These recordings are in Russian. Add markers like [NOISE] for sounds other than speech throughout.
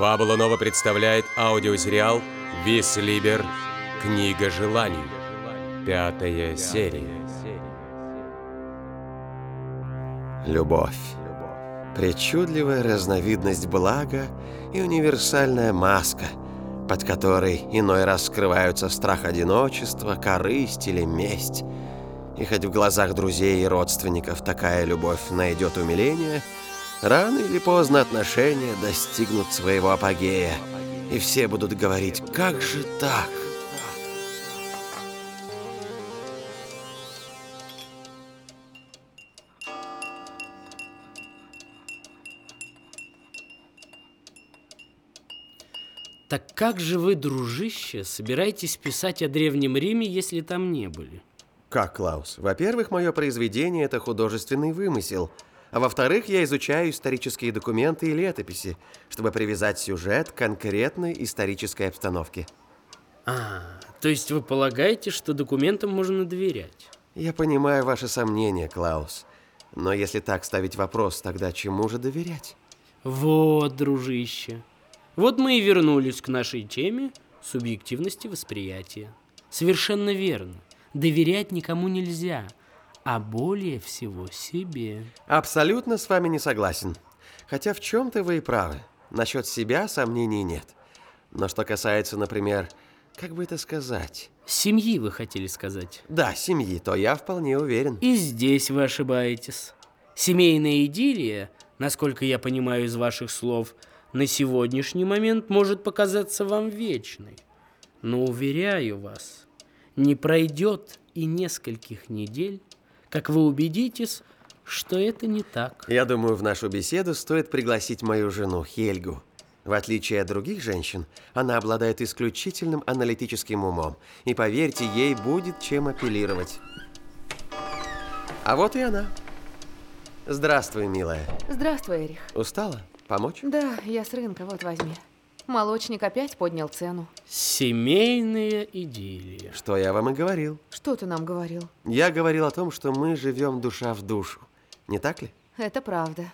Фабула Нова представляет аудиосериал «Вис Либер. Книга желаний». Пятая серия. Любовь. Причудливая разновидность блага и универсальная маска, под которой иной раз скрываются страх одиночества, корысть или месть. И хоть в глазах друзей и родственников такая любовь найдет умиление, рано или поздно отношения достигнут своего апогея, и все будут говорить «Как же так?» Так как же вы, дружище, собираетесь писать о Древнем Риме, если там не были? Как, Клаус? Во-первых, мое произведение – это художественный вымысел. А во-вторых, я изучаю исторические документы и летописи, чтобы привязать сюжет к конкретной исторической обстановке. А, то есть вы полагаете, что документам можно доверять? Я понимаю ваши сомнения, Клаус. Но если так ставить вопрос, тогда чему же доверять? Вот, дружище. Вот мы и вернулись к нашей теме субъективности восприятия. Совершенно верно. Доверять никому нельзя, а более всего себе. Абсолютно с вами не согласен. Хотя в чем-то вы и правы. Насчет себя сомнений нет. Но что касается, например, как бы это сказать? Семьи вы хотели сказать. Да, семьи, то я вполне уверен. И здесь вы ошибаетесь. Семейная идиллия, насколько я понимаю из ваших слов, на сегодняшний момент может показаться вам вечной. Но уверяю вас, не пройдет и нескольких недель, как вы убедитесь, что это не так. Я думаю, в нашу беседу стоит пригласить мою жену Хельгу. В отличие от других женщин, она обладает исключительным аналитическим умом. И поверьте, ей будет чем апеллировать. А вот и она. Здравствуй, милая. Здравствуй, Эрих. Устала? Помочь? Да, я с рынка, вот возьми. Молочник опять поднял цену. Семейная идиллия. Что я вам и говорил. Что ты нам говорил? Я говорил о том, что мы живем душа в душу. Не так ли? Это правда.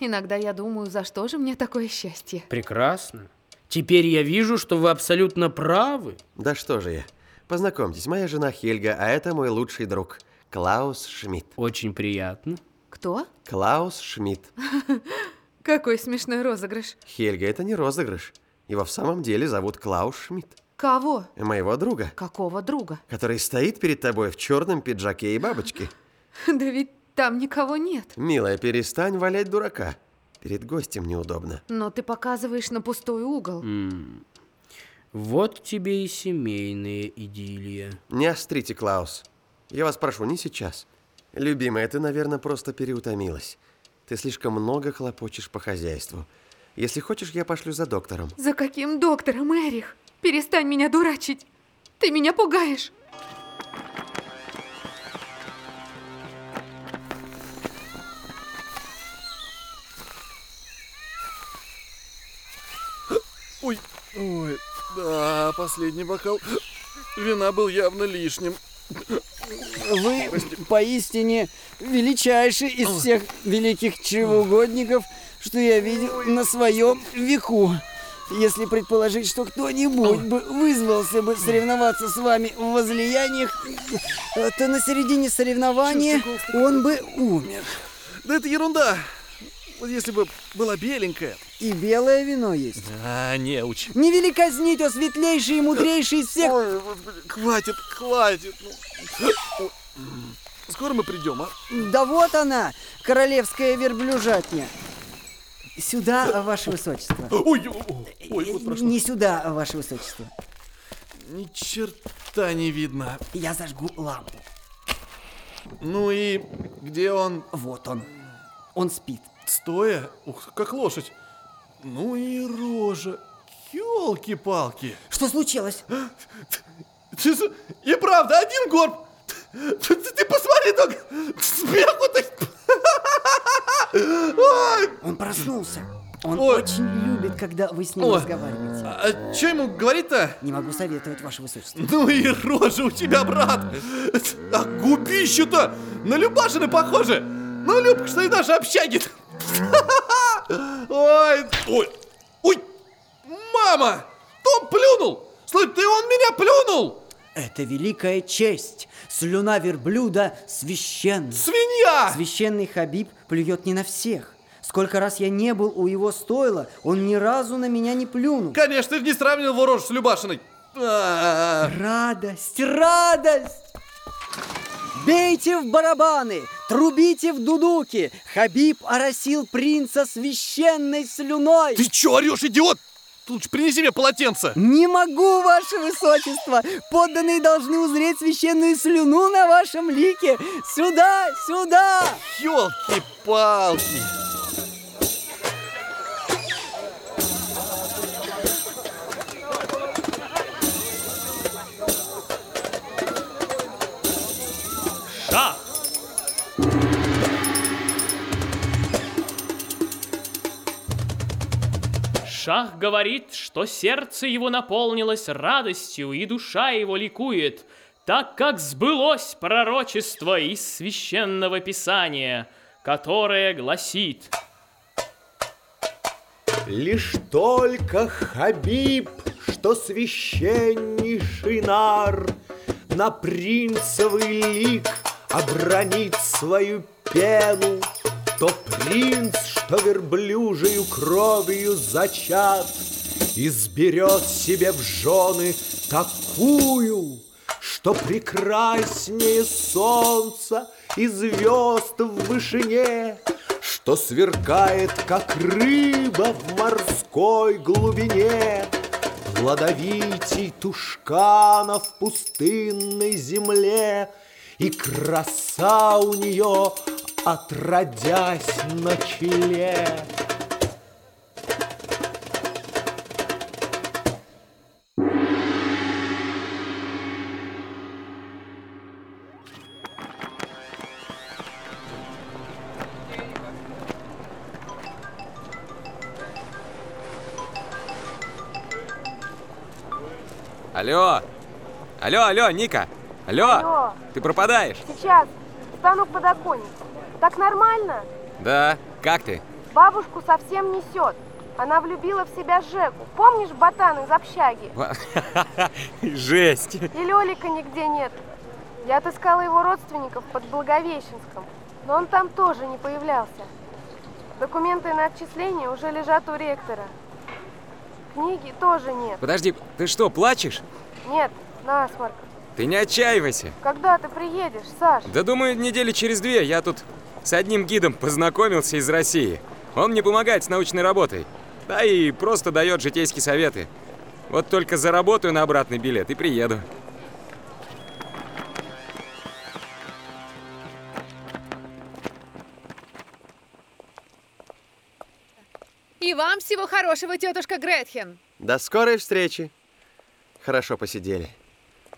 Иногда я думаю, за что же мне такое счастье? Прекрасно. Теперь я вижу, что вы абсолютно правы. Да что же я. Познакомьтесь, моя жена Хельга, а это мой лучший друг. Клаус Шмидт. Очень приятно. Кто? Клаус Шмидт. [LAUGHS] Какой смешной розыгрыш. Хельга, это не розыгрыш. Его в самом деле зовут Клаус Шмидт. Кого? Моего друга, Какого друга? который стоит перед тобой в черном пиджаке и бабочке. [LAUGHS] Да ведь там никого нет. Милая, перестань валять дурака. Перед гостем неудобно. Но ты показываешь на пустой угол. М. Вот тебе и семейная идиллия. Не острите, Клаус. Я вас прошу, не сейчас. Любимая, ты, наверное, просто переутомилась. Ты слишком много хлопочешь по хозяйству. Если хочешь, я пошлю за доктором. За каким доктором, Эрих? Перестань меня дурачить. Ты меня пугаешь. [GASPS] Ой, ой, да, последний бокал вина был явно лишним. Вы поистине величайший из всех великих чревоугодников, что я видел на своем веку. Если предположить, что кто-нибудь бы вызвался бы соревноваться с вами в возлияниях, то на середине соревнования он бы умер. Да это ерунда. Вот если бы была беленькая. И белое вино есть. А, неуч. Не вели казнить, о светлейший и мудрейший из всех. Ой, хватит, хватит. ну. Скоро мы придем, а? Да вот она, королевская верблюжатня. Сюда, ваше высочество. Ой, ой, ой, вот прошло. Не сюда, ваше высочество. Ни черта не видно. Я зажгу лампу. Ну и где он? Вот он. Он спит. Стоя? Ух, как лошадь. Ну и рожа. Ёлки-палки. Что случилось? С- И правда, один горб. Ты, ты посмотри только. Смеху-то. [LAUGHS] Он проснулся. Он Ой. очень любит, когда вы с ним Ой. разговариваете. а что ему говорить-то? Не могу советовать, ваше высочество. Ну и рожа у тебя, брат. А губище-то на Любашины похоже. Ну, Любка, что и наши общаги. Ой, ой, ой, Мама! Том плюнул! Слушай, ты он меня плюнул! Это великая честь. Слюна верблюда священна. Свинья! Священный Хабиб плюет не на всех. Сколько раз я не был у его стойла, он ни разу на меня не плюнул. Конечно, ты же не сравнил его рожь с Любашиной. А, Радость, радость! Бейте в барабаны, трубите в дудуки. Хабиб оросил принца священной слюной. Ты чё орешь, идиот? Лучше принеси мне полотенце. Не могу, ваше высочество! Подданные должны узреть священную слюну на вашем лике! Сюда, сюда! Ёлки-палки. Шах говорит, что сердце его наполнилось радостью, и душа его ликует, так как сбылось пророчество из священного писания, которое гласит. Лишь только Хабиб, что священнейший нар, На принцевый лик обронит свою пену, То принц, что верблюжью кровью зачат, Изберет себе в жены такую, Что прекраснее солнца и звезд в вышине, Что сверкает, как рыба в морской глубине, Плодовитей тушкана в пустынной земле, И краса у нее отродясь на челе. Алло! Алло, алло, Ника! Алло! Алло. Ты пропадаешь? Сейчас. Стану к подоконнику. Так нормально? Да, как ты? Бабушку совсем несет. Она влюбила в себя Жеку. Помнишь ботан из общаги? [LAUGHS] Жесть! И Лёлика нигде нет. Я отыскала его родственников под Благовещенском, но он там тоже не появлялся. Документы на отчисление уже лежат у ректора. Книги тоже нет. Подожди, ты что, плачешь? Нет, насморк. Ты не отчаивайся. Когда ты приедешь, Саш? Да думаю, недели через две я тут с одним гидом познакомился из России. Он мне помогает с научной работой. Да и просто дает житейские советы. Вот только заработаю на обратный билет и приеду. И вам всего хорошего, тетушка Гретхен. До скорой встречи. Хорошо посидели.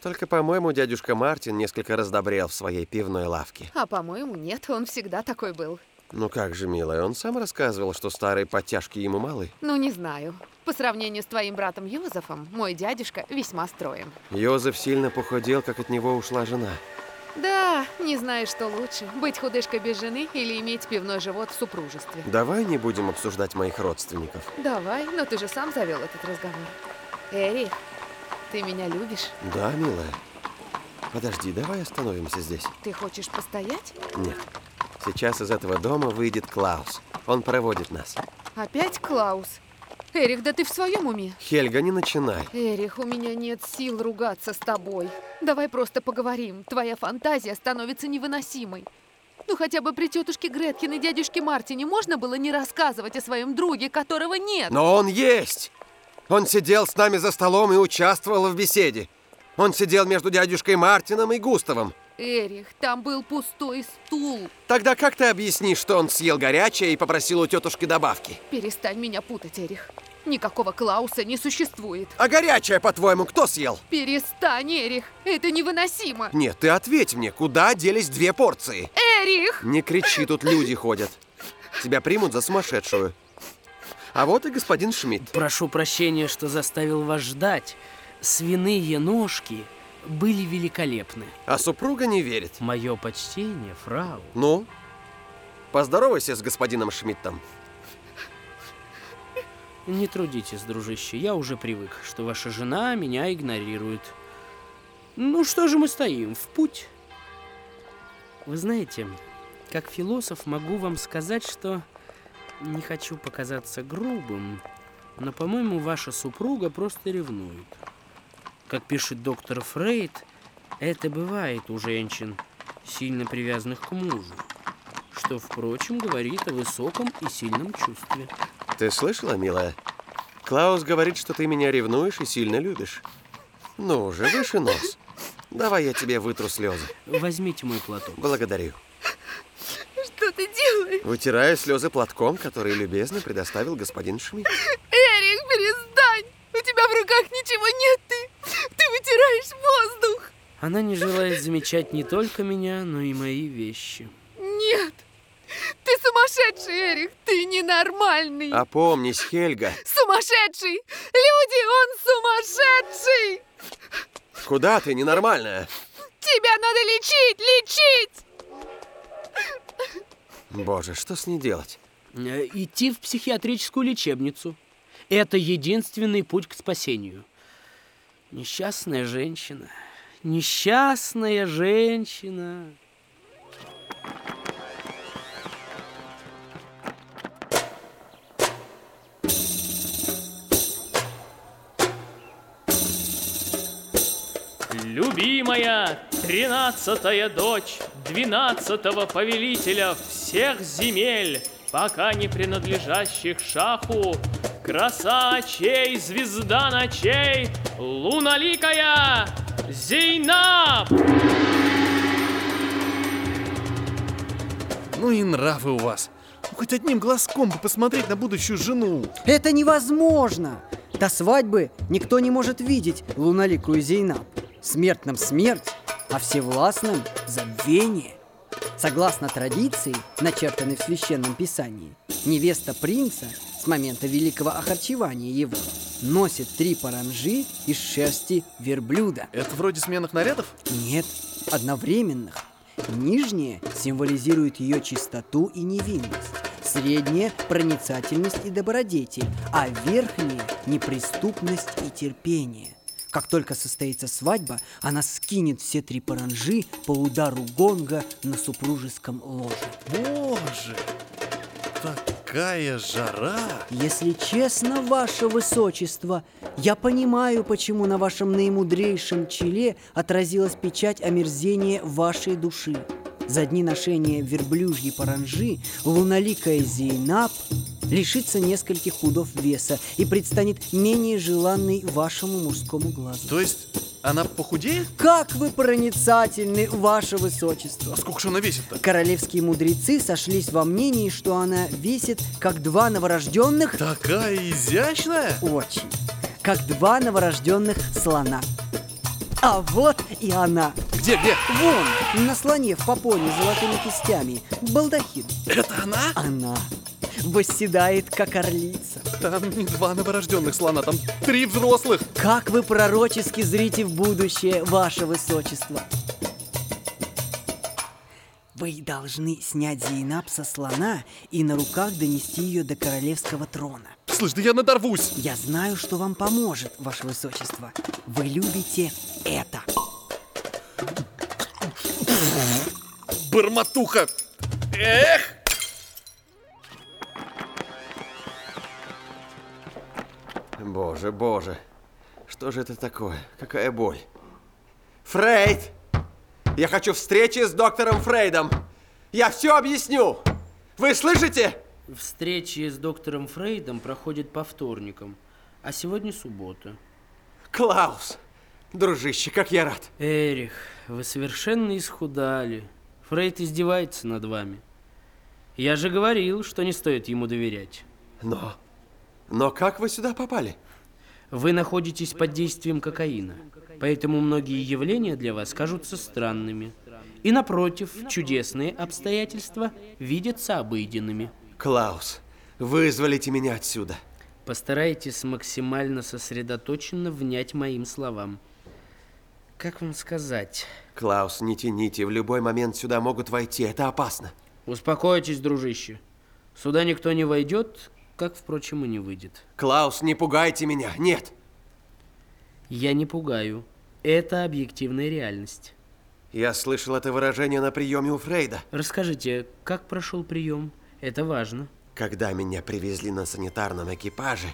Только, по-моему, дядюшка Мартин несколько раздобрел в своей пивной лавке. А по-моему, нет, он всегда такой был. Ну как же, милая, он сам рассказывал, что старые подтяжки ему малы. Ну, не знаю. По сравнению с твоим братом Йозефом, мой дядюшка весьма строен. Йозеф сильно похудел, как от него ушла жена. Да, не знаю, что лучше, быть худышкой без жены или иметь пивной живот в супружестве. Давай не будем обсуждать моих родственников. Давай, но ты же сам завел этот разговор. Эрик, ты меня любишь? Да, милая. Подожди, давай остановимся здесь. Ты хочешь постоять? Нет. Сейчас из этого дома выйдет Клаус. Он проводит нас. Опять Клаус? Эрик, да ты в своем уме? Хельга, не начинай. Эрих, у меня нет сил ругаться с тобой. Давай просто поговорим. Твоя фантазия становится невыносимой. Ну хотя бы при тетушке Греткин и дядюшке Мартине можно было не рассказывать о своем друге, которого нет. Но он есть! Он сидел с нами за столом и участвовал в беседе. Он сидел между дядюшкой Мартином и Густавом. Эрих, там был пустой стул. Тогда как ты объяснишь, что он съел горячее и попросил у тетушки добавки? Перестань меня путать, Эрих. Никакого Клауса не существует. А горячее, по-твоему, кто съел? Перестань, Эрих. Это невыносимо. Нет, ты ответь мне, куда делись две порции? Эрих! Не кричи, тут люди ходят. Тебя примут за сумасшедшую. А вот и господин Шмидт. Прошу прощения, что заставил вас ждать. Свиные ножки были великолепны. А супруга не верит. Мое почтение, фрау. Ну, поздоровайся с господином Шмидтом. Не трудитесь, дружище, я уже привык, что ваша жена меня игнорирует. Ну что же мы стоим, в путь? Вы знаете, как философ могу вам сказать, что не хочу показаться грубым, но, по-моему, ваша супруга просто ревнует. Как пишет доктор Фрейд, это бывает у женщин, сильно привязанных к мужу, что, впрочем, говорит о высоком и сильном чувстве. Ты слышала, милая? Клаус говорит, что ты меня ревнуешь и сильно любишь. Ну же, выше нос. Давай я тебе вытру слезы. Возьмите мой платок. Благодарю. Вытираю слезы платком, который любезно предоставил господин Шмидт. Эрик, перестань! У тебя в руках ничего нет, ты... Ты вытираешь воздух! Она не желает замечать не только меня, но и мои вещи. Нет! Ты сумасшедший, Эрик! Ты ненормальный! Опомнись, Хельга. Сумасшедший! Люди, он сумасшедший! Куда ты, ненормальная? Тебя надо лечить! Лечить! Боже, что с ней делать? Э, Идти в психиатрическую лечебницу. Это единственный путь к спасению. Несчастная женщина. Несчастная женщина. Любимая, тринадцатая дочь двенадцатого повелителя всех земель, пока не принадлежащих шаху, краса очей, звезда ночей, луналикая Зейнаб! Ну и нравы у вас. Ну, хоть одним глазком бы посмотреть на будущую жену. Это невозможно! До свадьбы никто не может видеть луналикую Зейнаб. Смертным смерть, а всевластным забвение. Согласно традиции, начертанной в Священном Писании, невеста принца с момента великого охарчевания его носит три паранжи из шерсти верблюда. Это вроде сменных нарядов? Нет, одновременных. Нижняя символизирует ее чистоту и невинность, средняя – проницательность и добродетель, а верхняя – неприступность и терпение. Как только состоится свадьба, она скинет все три паранжи по удару гонга на супружеском ложе. Боже, такая жара. Если честно, ваше высочество, я понимаю, почему на вашем наимудрейшем челе отразилась печать омерзения вашей души. За дни ношения верблюжьей паранжи луналикая Зейнаб лишится нескольких пудов веса и предстанет менее желанной вашему мужскому глазу. То есть она похудеет? Как вы проницательны, ваше высочество! А сколько же она весит-то? Королевские мудрецы сошлись во мнении, что она весит как два новорожденных... Такая изящная? Очень. Как два новорожденных слона. А вот и она. Где, где? Вон, на слоне в попоне с золотыми кистями. Балдахин. Это она? Она восседает, как орлица. Там не два новорожденных слона, там три взрослых. Как вы пророчески зрите в будущее, ваше высочество. Вы должны снять Зейнаб со слона и на руках донести ее до королевского трона. Слышь, да я надорвусь. Я знаю, что вам поможет, ваше высочество. Вы любите это. Бормотуха. Эх! Боже, боже. Что же это такое? Какая боль? Фрейд! Я хочу встречи с доктором Фрейдом. Я все объясню. Вы слышите? Встречи с доктором Фрейдом проходят по вторникам, а сегодня суббота. Клаус, дружище, как я рад. Эрих, вы совершенно исхудали. Фрейд издевается над вами. Я же говорил, что не стоит ему доверять. Но, но как вы сюда попали? Вы находитесь под действием кокаина, поэтому многие явления для вас кажутся странными. И напротив, чудесные обстоятельства видятся обыденными. Клаус, вызволите меня отсюда. Постарайтесь максимально сосредоточенно внять моим словам. Как вам сказать? Клаус, не тяните, в любой момент сюда могут войти, это опасно. Успокойтесь, дружище. Сюда никто не войдет, как, впрочем, и не выйдет. Клаус, не пугайте меня, нет. Я не пугаю. Это объективная реальность. Я слышал это выражение на приеме у Фрейда. Расскажите, как прошел прием? Это важно. Когда меня привезли на санитарном экипаже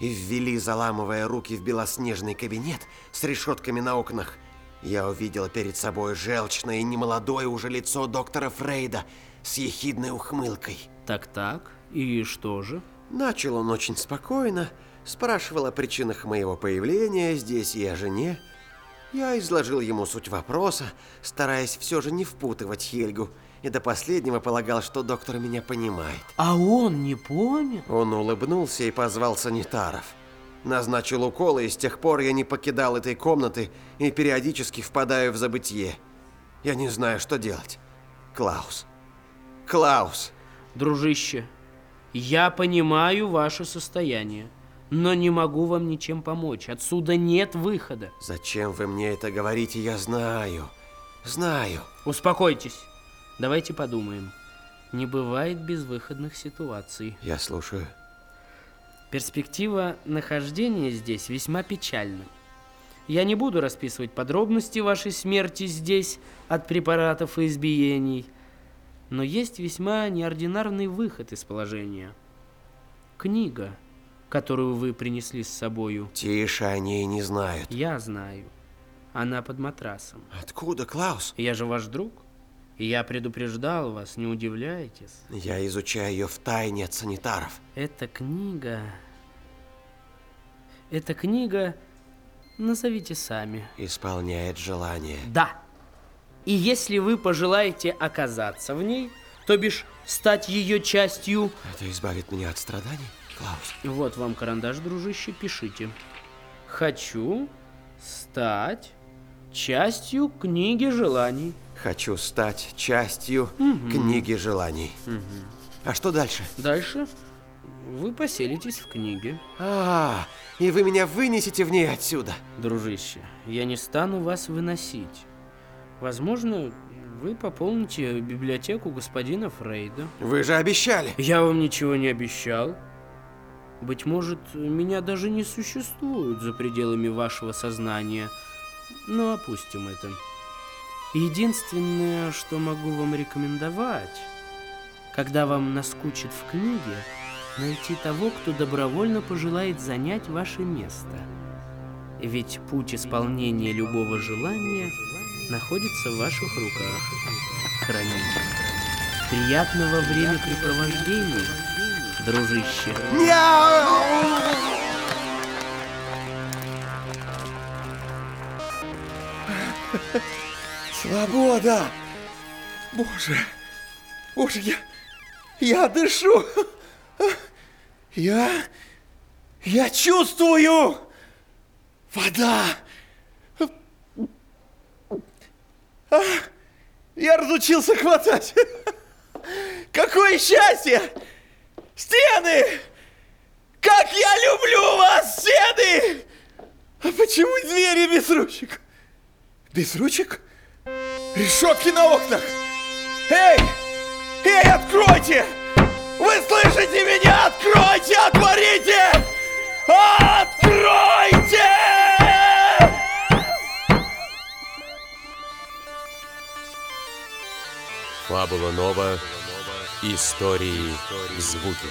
и ввели, заламывая руки в белоснежный кабинет с решетками на окнах, я увидел перед собой желчное и немолодое уже лицо доктора Фрейда с ехидной ухмылкой. Так-так, и что же? Начал он очень спокойно, спрашивал о причинах моего появления здесь и о жене. Я изложил ему суть вопроса, стараясь все же не впутывать Хельгу, и до последнего полагал, что доктор меня понимает. А он не понял? Он улыбнулся и позвал санитаров. Назначил уколы, и с тех пор я не покидал этой комнаты и периодически впадаю в забытье. Я не знаю, что делать. Клаус. Клаус. Дружище, я понимаю ваше состояние, но не могу вам ничем помочь. Отсюда нет выхода. Зачем вы мне это говорите, я знаю. Знаю. Успокойтесь. Давайте подумаем. Не бывает безвыходных ситуаций. Я слушаю. Перспектива нахождения здесь весьма печальна. Я не буду расписывать подробности вашей смерти здесь от препаратов и избиений, но есть весьма неординарный выход из положения. Книга, которую вы принесли с собою. Тише, они и не знают. Я знаю. Она под матрасом. Откуда, Клаус? Я же ваш друг. Я предупреждал вас, не удивляйтесь. Я изучаю ее в тайне от санитаров. Эта книга... Эта книга... Назовите сами. Исполняет желание. Да. И если вы пожелаете оказаться в ней, то бишь стать ее частью... Это избавит меня от страданий, Клаус? Вот вам карандаш, дружище, пишите. Хочу стать частью книги желаний. Хочу стать частью угу. книги желаний. Угу. А что дальше? Дальше вы поселитесь в книге. А, и вы меня вынесете в ней отсюда? Дружище, я не стану вас выносить. Возможно, вы пополните библиотеку господина Фрейда. Вы же обещали. Я вам ничего не обещал. Быть может, меня даже не существует за пределами вашего сознания. Но опустим это. Единственное, что могу вам рекомендовать, когда вам наскучит в книге, найти того, кто добровольно пожелает занять ваше место. Ведь путь исполнения любого желания находится в ваших руках. Храните. Приятного времяпрепровождения, дружище. Свобода! Боже! Боже, я... Я дышу! Я... Я чувствую! Вода! Я разучился хватать! Какое счастье! Стены! Как я люблю вас, стены! А почему двери без ручек? Без ручек? Решетки на окнах! Эй! Эй, откройте! Вы слышите меня? Откройте! Отворите! Фабула Нова. Истории в звуке.